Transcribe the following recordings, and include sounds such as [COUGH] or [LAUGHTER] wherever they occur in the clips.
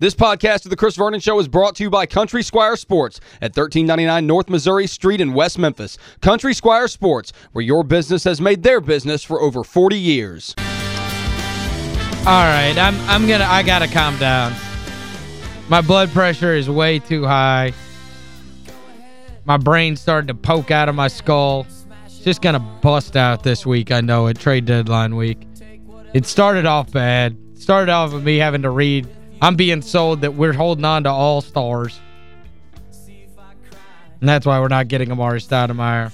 This podcast of The Chris Vernon Show is brought to you by Country Squire Sports at 1399 North Missouri Street in West Memphis. Country Squire Sports, where your business has made their business for over 40 years. All right, I'm I'm going to I got to calm down. My blood pressure is way too high. My brain's starting to poke out of my skull. It's just going to bust out this week, I know it, trade deadline week. It started off bad. Started off with me having to read I'm being sold that we're holding on to all-stars. And that's why we're not getting Amar'e Stoudemire.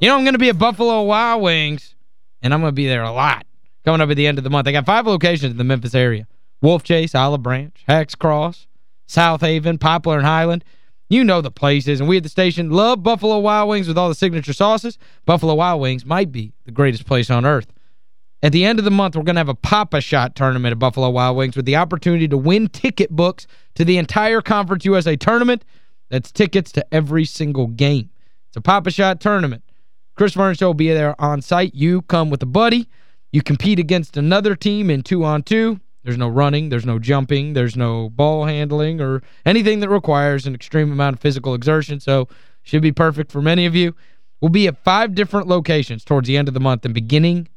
You know, I'm going to be at Buffalo Wild Wings, and I'm going to be there a lot coming up at the end of the month. I got five locations in the Memphis area. Wolf Chase, Olive Branch, Hacks Cross, South Haven, Poplar, and Highland. You know the places, and we at the station love Buffalo Wild Wings with all the signature sauces. Buffalo Wild Wings might be the greatest place on earth. At the end of the month, we're going to have a Pop-A-Shot tournament at Buffalo Wild Wings with the opportunity to win ticket books to the entire Conference USA tournament. That's tickets to every single game. It's a Pop-A-Shot tournament. Chris Vernon will be there on site. You come with a buddy. You compete against another team in two-on-two. 2 There's no running. There's no jumping. There's no ball handling or anything that requires an extreme amount of physical exertion. So should be perfect for many of you. We'll be at five different locations towards the end of the month and beginning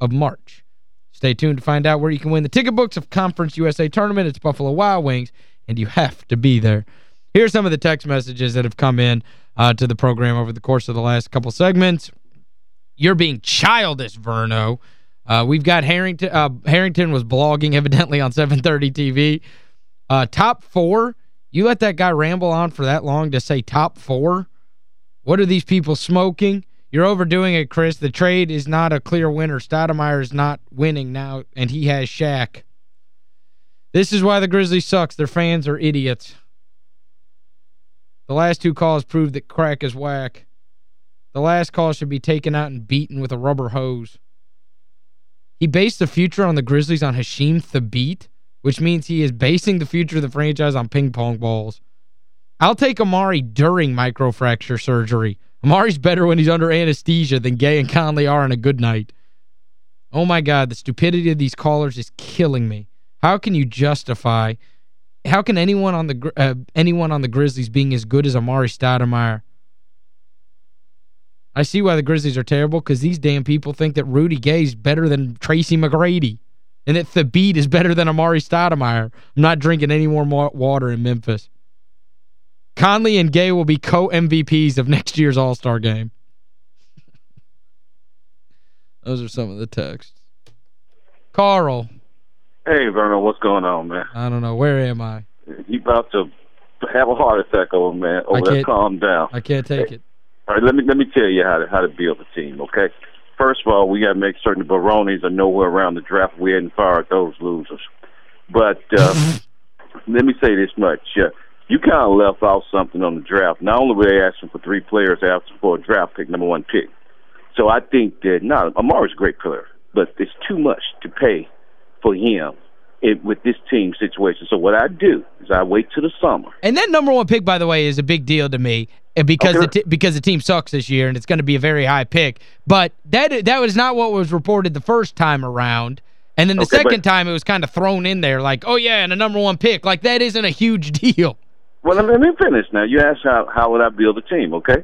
of March. Stay tuned to find out where you can win the ticket books of Conference USA Tournament. It's Buffalo Wild Wings, and you have to be there. Here's some of the text messages that have come in uh, to the program over the course of the last couple segments. You're being childish, Verno. Uh, we've got Harrington. Uh, Harrington was blogging evidently on 730 TV. Uh, top four. You let that guy ramble on for that long to say top four? What are these people smoking? You're overdoing it, Chris. The trade is not a clear winner. Stoudemire is not winning now, and he has Shaq. This is why the Grizzlies sucks. Their fans are idiots. The last two calls prove that crack is whack. The last call should be taken out and beaten with a rubber hose. He based the future on the Grizzlies on Hasheem Thabeet, which means he is basing the future of the franchise on ping pong balls. I'll take Amar'e during microfracture surgery. Amar'e's better when he's under anesthesia than Gay and Conley are on a good night. Oh, my God, the stupidity of these callers is killing me. How can you justify... How can anyone on the uh, anyone on the Grizzlies being as good as Amar'e Stoudemire? I see why the Grizzlies are terrible because these damn people think that Rudy Gay is better than Tracy McGrady and that Thabeet is better than Amar'e Stoudemire. I'm not drinking any more water in Memphis. Conley and Gay will be co-MVPs of next year's All-Star game. Those are some of the texts. Carl. Hey, Vernon, what's going on, man? I don't know. Where am I? You about to have a heart attack old man. Over there, calm down. I can't take hey, it. All right, let me let me tell you how to how to build a team, okay? First of all, we got to make certain the Baronis are nowhere around the draft. We hadn't fired those losers. But uh, [LAUGHS] let me say this much. Uh, you kind of left out something on the draft. Not only were they asking for three players, they asked for a draft pick, number one pick. So I think that, no, Amar'e's a great player, but it's too much to pay for him it, with this team situation. So what I do is I wait till the summer. And that number one pick, by the way, is a big deal to me eh, because okay. the because the team sucks this year and it's going to be a very high pick. But that that was not what was reported the first time around. And then the okay, second time it was kind of thrown in there like, oh, yeah, and a number one pick. Like, that isn't a huge [LAUGHS] deal. Well, let me finish now. You asked how how would I build a team, okay?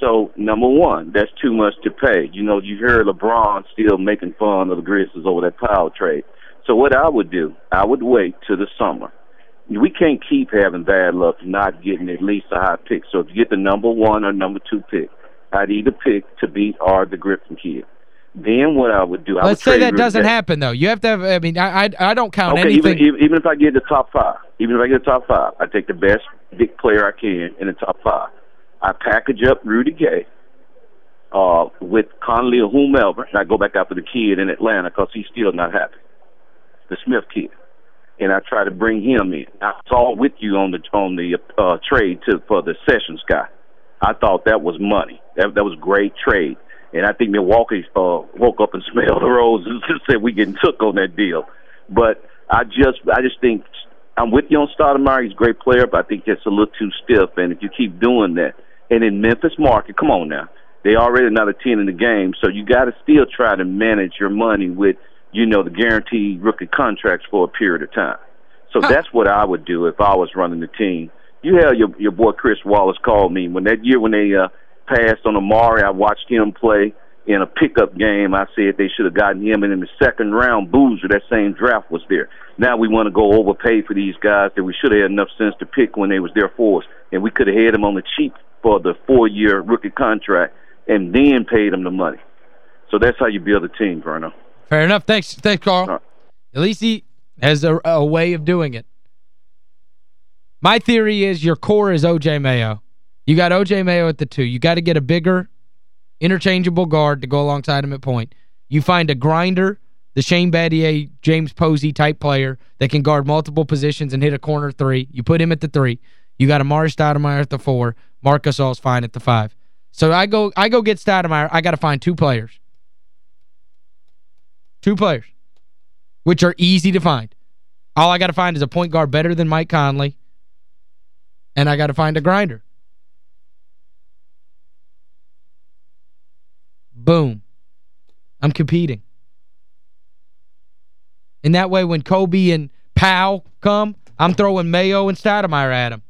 So number one, that's too much to pay. You know, you hear LeBron still making fun of the Grizzlies over that Pau trade. So what I would do, I would wait till the summer. We can't keep having bad luck not getting at least a high pick. So if you get the number one or number two pick, I'd either pick Thabeet or the Griffin kid. Then what I would do, I Let's would say that doesn't happen, though. You have to have, I mean, I I, I don't count okay, anything. Even, even if I get the top five, even if I get the top five, I take the best big player I can in the top five. I package up Rudy Gay uh, with Conley or whomever, and I go back after the kid in Atlanta because he's still not happy, the Smith kid. And I try to bring him in. I saw with you on the on the uh, trade to for the Sessions guy. I thought that was money. That that was great trade. And I think Milwaukee uh, woke up and [LAUGHS] smelled the roses and said we getting took on that deal. But I just I just think I'm with you on Stoudemire. He's a great player, but I think that's a little too stiff. And if you keep doing that, and in Memphis market, come on now, they already another ten in the game, so you got to still try to manage your money with you know the guaranteed rookie contracts for a period of time. So that's what I would do if I was running the team. You had your your boy Chris Wallace called me when that year when they uh, passed on Amar'e. I watched him play in a pickup game. I said they should have gotten him, and in the second round, Boozer, that same draft was there. Now we want to go overpay for these guys that we should have had enough sense to pick when they was there for us, and we could have had them on the cheap for the four-year rookie contract, and then paid them the money. So that's how you build a team, Verno. Fair enough. Thanks, thanks, Carl. Right. At least he has a, a way of doing it. My theory is your core is O.J. Mayo. You got O.J. Mayo at the two. You got to get a bigger, interchangeable guard to go alongside him at point. You find a grinder, the Shane Battier, James Posey type player that can guard multiple positions and hit a corner three. You put him at the three. You got Amar'e Stoudemire at the four. Marcus Gasol's fine at the five. So I go I go get Stoudemire. I got to find two players. Two players, which are easy to find. All I got to find is a point guard better than Mike Conley, and I got to find a grinder. Boom. I'm competing. And that way, when Kobe and Pau come, I'm throwing Mayo and Stoudemire at them.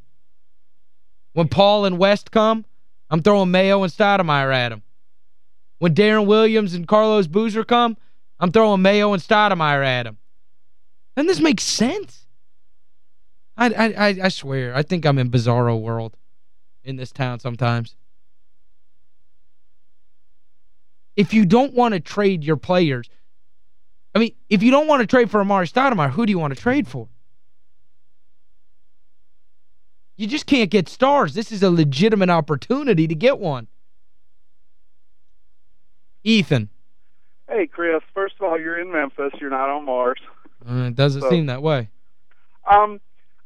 When Paul and West come, I'm throwing Mayo and Stoudemire at them. When Deron Williams and Carlos Boozer come, I'm throwing Mayo and Stoudemire at him. And this makes sense. I, I, I swear, I think I'm in bizarro world in this town sometimes. If you don't want to trade your players, I mean, if you don't want to trade for Amar'e Stoudemire, who do you want to trade for? You just can't get stars. This is a legitimate opportunity to get one. Ethan. Hey, Chris. First of all, you're in Memphis. You're not on Mars. Uh, it doesn't so, seem that way. Um,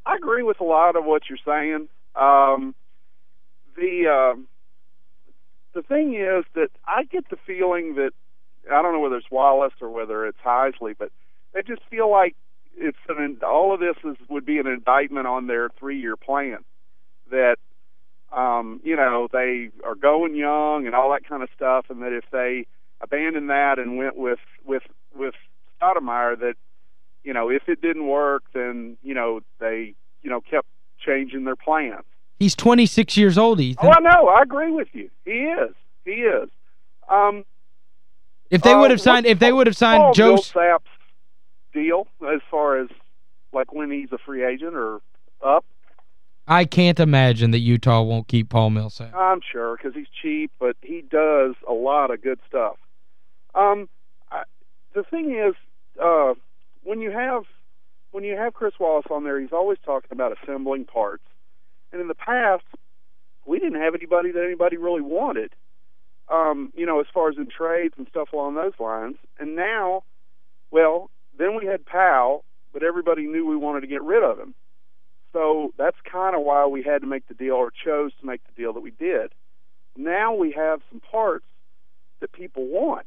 I agree with a lot of what you're saying. Um, the uh, the thing is that I get the feeling that I don't know whether it's Wallace or whether it's Heisley, but they just feel like it's an all of this is would be an indictment on their three year plan. That um, you know they are going young and all that kind of stuff, and that if they abandoned that and went with with with Stoudemire that you know if it didn't work then you know they you know kept changing their plans. He's 26 years old, Ethan. Oh, I know. I agree with you. He is. He is. Um If they would have uh, signed if they would have signed Paul Joe Millsap's deal as far as like when he's a free agent or up I can't imagine that Utah won't keep Paul Millsap. I'm sure because he's cheap, but he does a lot of good stuff. Um, I, the thing is, uh, when you have when you have Chris Wallace on there, he's always talking about assembling parts. And in the past, we didn't have anybody that anybody really wanted. Um, you know, as far as in trades and stuff along those lines. And now, well, then we had Pau, but everybody knew we wanted to get rid of him. So that's kind of why we had to make the deal or chose to make the deal that we did. Now we have some parts that people want.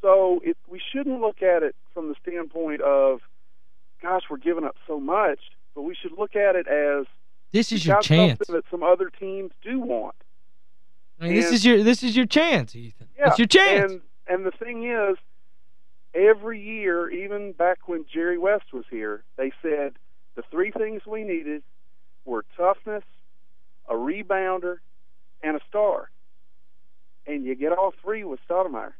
So it, we shouldn't look at it from the standpoint of, gosh, we're giving up so much, but we should look at it as this is your chance that some other teams do want. I mean, and, this is your this is your chance, Ethan. Yeah, it's your chance. And and the thing is, every year, even back when Jerry West was here, they said the three things we needed were toughness, a rebounder, and a star. And you get all three with Stoudemire.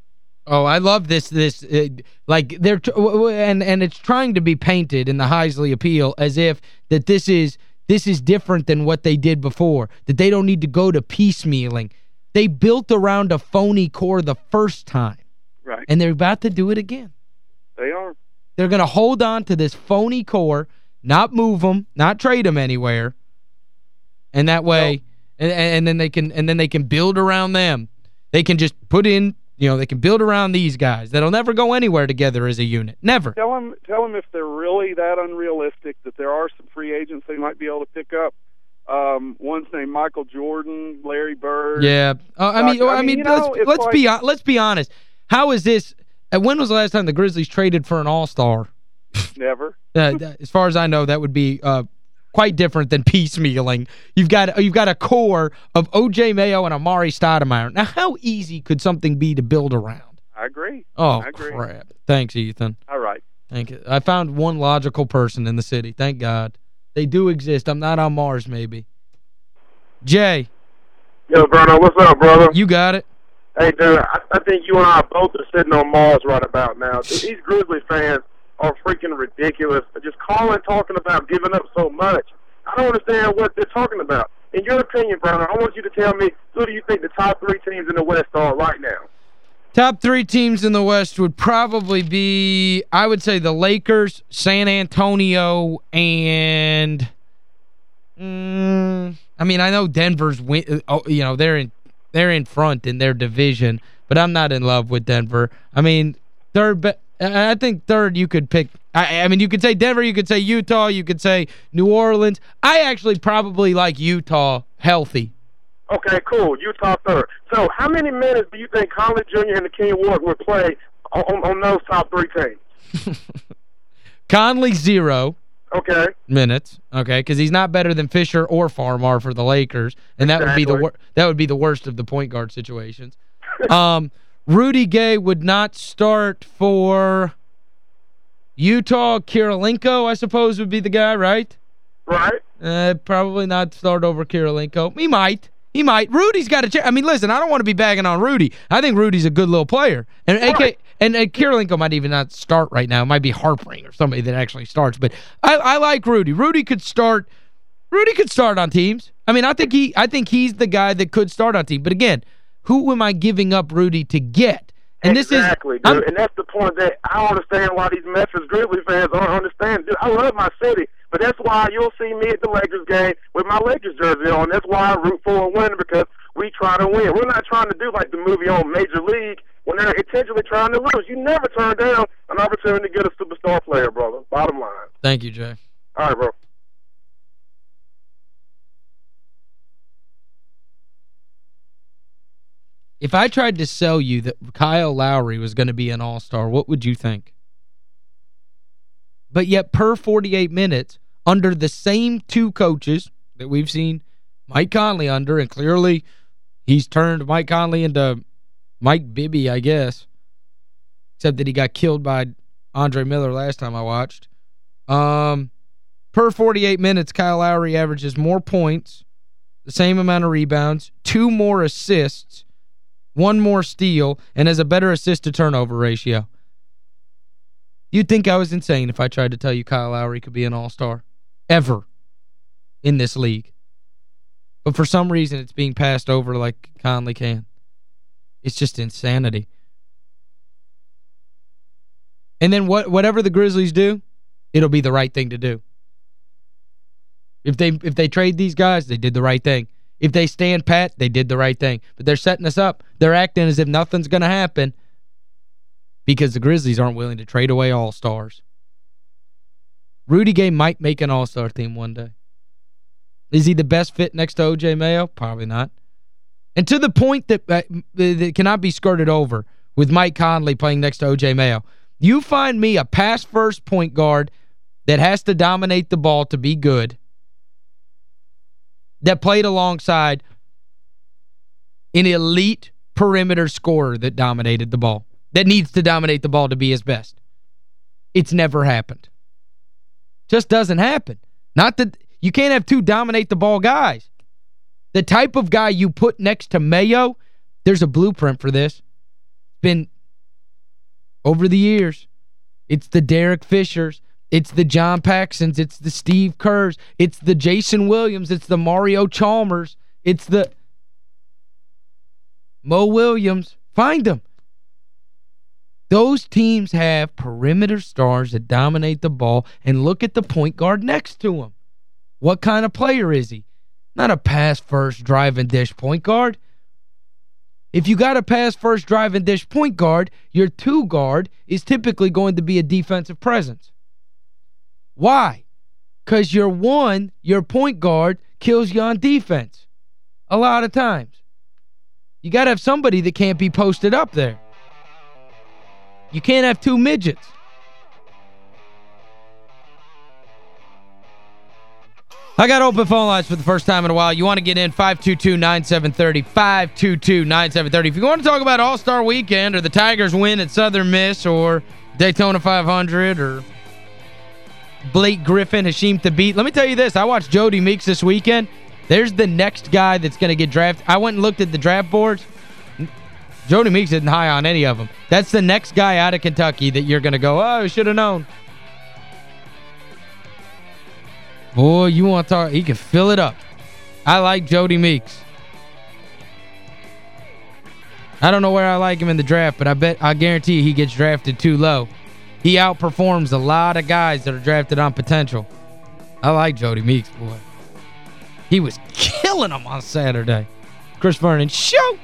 Oh, I love this this uh, like they're and and it's trying to be painted in the Heisley appeal as if that this is this is different than what they did before, that they don't need to go to piecemealing. They built around a phony core the first time. Right. And they're about to do it again. They are. They're going to hold on to this phony core, not move them, not trade them anywhere. And that way and, and then they can and then they can build around them. They can just put in you know, they can build around these guys that'll never go anywhere together as a unit. Never. Tell them, tell them if they're really that unrealistic that there are some free agents they might be able to pick up. Um, one's named Michael Jordan, Larry Bird. Yeah. Uh, I mean, I, I mean, let's, let's like, be let's be honest. How is this uh, when was the last time the Grizzlies traded for an all-star? Never. [LAUGHS] uh, as far as I know, that would be uh, quite different than piecemealing. You've got you've got a core of O.J. Mayo and Amar'e Stoudemire. Now, how easy could something be to build around? I agree. Oh, I agree. crap. Thanks, Ethan. All right. Thank you. I found one logical person in the city. Thank God. They do exist. I'm not on Mars, maybe. Jay. Yo, Verno, what's up, brother? You got it. Hey, dude, I, I think you and I both are sitting on Mars right about now. [LAUGHS] These Grizzly fans are freaking ridiculous. Just calling, talking about giving up so much. I don't understand what they're talking about. In your opinion, Verno, I want you to tell me who do you think the top three teams in the West are right now? Top three teams in the West would probably be, I would say, the Lakers, San Antonio, and... Mm, I mean, I know Denver's win, oh, you know, they're in they're in front in their division, but I'm not in love with Denver. I mean, third I think third you could pick I, I mean, you could say Denver, you could say Utah, you could say New Orleans. I actually probably like Utah healthy. Okay, cool. Utah third. So how many minutes do you think Conley Jr. and Hakeem Ward would play on, on those top three teams? [LAUGHS] Conley, zero. Okay. Minutes. Okay, because he's not better than Fisher or Farmar for the Lakers, and that exactly. would be the that would be the worst of the point guard situations. [LAUGHS] um, Rudy Gay would not start for Utah. Kirilenko, I suppose, would be the guy, right? Right. Uh, probably not start over Kirilenko. He might. He might. Rudy's got a chance. I mean, listen, I don't want to be bagging on Rudy. I think Rudy's a good little player. And right. And, and Kirilenko might even not start right now. It might be Harpring or somebody that actually starts. But I, I like Rudy. Rudy could start Rudy could start on teams. I mean, I think he I think he's the guy that could start on team. But again, who am I giving up Rudy to get? And exactly, this is dude. and that's the point that I don't understand why these Memphis Grizzlies fans don't understand. Dude, I love my city. But that's why you'll see me at the Lakers game with my Lakers jersey on. That's why I root for a win because we try to win. We're not trying to do like the movie on Major League when they're intentionally trying to lose. You never turn down an opportunity to get a superstar player, brother. Bottom line. Thank you, Jay. All right, bro. If I tried to sell you that Kyle Lowry was going to be an all-star, what would you think? But yet, per 48 minutes, under the same two coaches that we've seen Mike Conley under, and clearly he's turned Mike Conley into Mike Bibby, I guess, except that he got killed by Andre Miller last time I watched. Um, per 48 minutes, Kyle Lowry averages more points, the same amount of rebounds, two more assists, one more steal, and has a better assist-to-turnover ratio. You'd think I was insane if I tried to tell you Kyle Lowry could be an all-star ever in this league. But for some reason, it's being passed over like Conley can. It's just insanity. And then what whatever the Grizzlies do, it'll be the right thing to do. If they if they trade these guys, they did the right thing. If they stand pat, they did the right thing. But they're setting us up. They're acting as if nothing's going to happen because the Grizzlies aren't willing to trade away all-stars. Rudy Gay might make an all-star team one day. Is he the best fit next to O.J. Mayo? Probably not. And to the point that, uh, that cannot be skirted over with Mike Conley playing next to O.J. Mayo, you find me a pass-first point guard that has to dominate the ball to be good, that played alongside an elite perimeter scorer that dominated the ball, that needs to dominate the ball to be his best. It's never happened. Just doesn't happen. Not that you can't have two dominate the ball guys. The type of guy you put next to Mayo, there's a blueprint for this. It's been over the years. It's the Derek Fishers. It's the John Paxsons. It's the Steve Kerrs. It's the Jason Williams. It's the Mario Chalmers. It's the Mo Williams. Find them. Those teams have perimeter stars that dominate the ball and look at the point guard next to him. What kind of player is he? Not a pass-first drive-and-dish point guard. If you got a pass-first drive-and-dish point guard, your two guard is typically going to be a defensive presence. Why? Because your one, your point guard, kills you on defense. A lot of times. You got to have somebody that can't be posted up there. You can't have two midgets. I got open phone lines for the first time in a while. You want to get in, 522-9730, 522-9730. If you want to talk about All-Star Weekend or the Tigers win at Southern Miss or Daytona 500 or Blake Griffin, Hasheem Thabeet. Let me tell you this. I watched Jody Meeks this weekend. There's the next guy that's going to get drafted. I went and looked at the draft boards. Jody Meeks isn't high on any of them. That's the next guy out of Kentucky that you're going to go, oh, should have known. Boy, you want to talk, he can fill it up. I like Jody Meeks. I don't know where I like him in the draft, but I bet I guarantee he gets drafted too low. He outperforms a lot of guys that are drafted on potential. I like Jody Meeks, boy. He was killing them on Saturday. Chris Vernon, shoot!